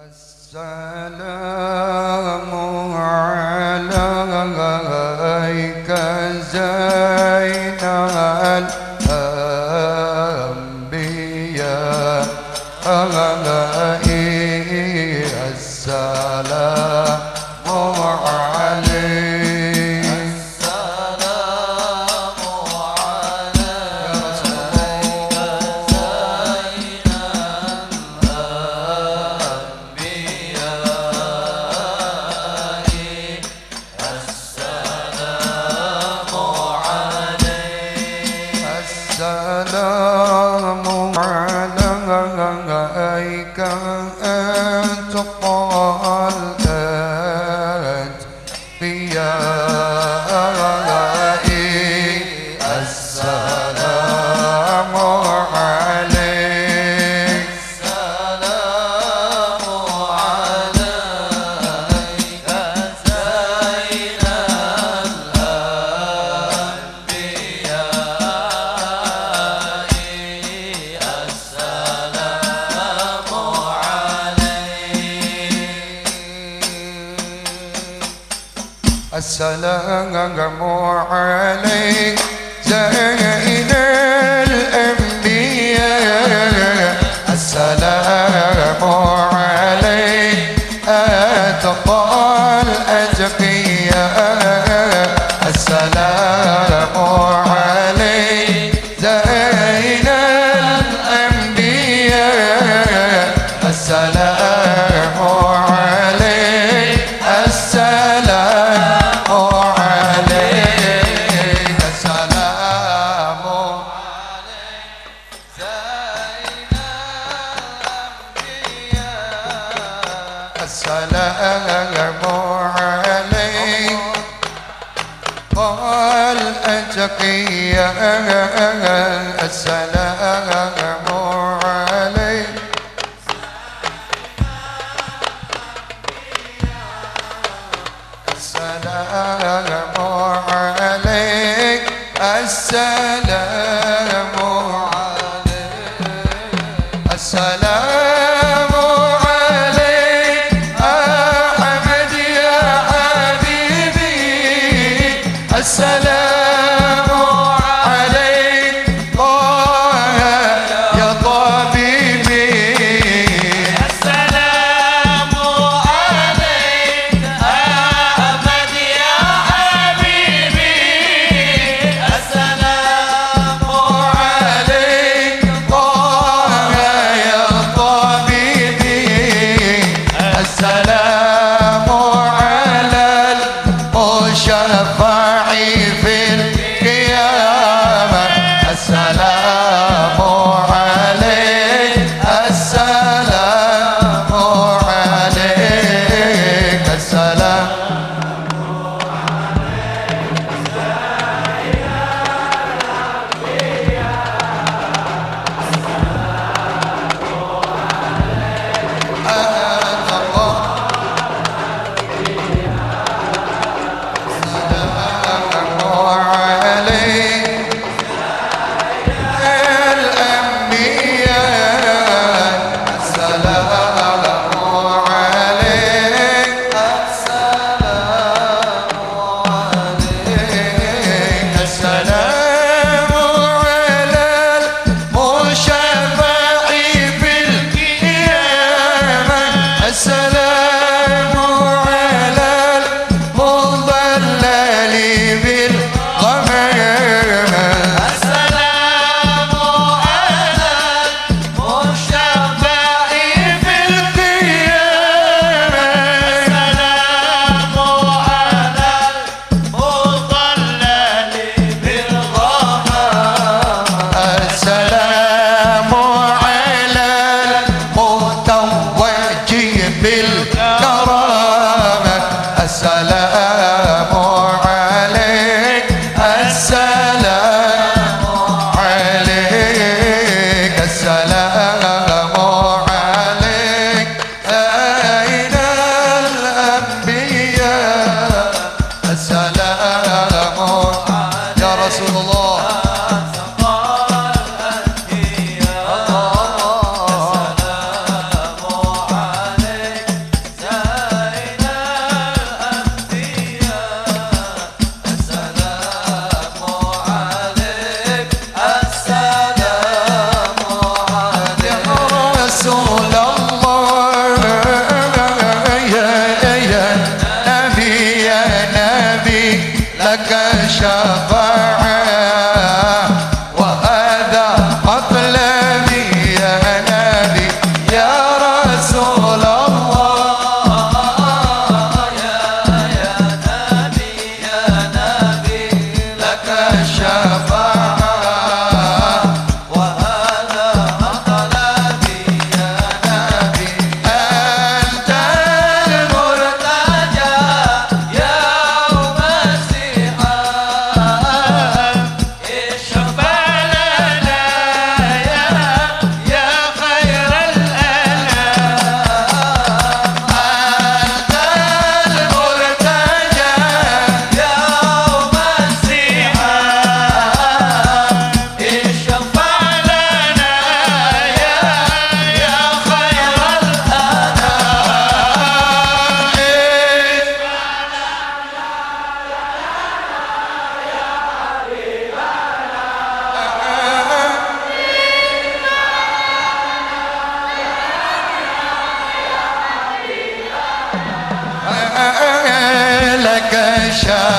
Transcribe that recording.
السلام عليك زين الأنبياء. أن تقال السلام عليك أتقى الأتقياء السلام السلام. fecha.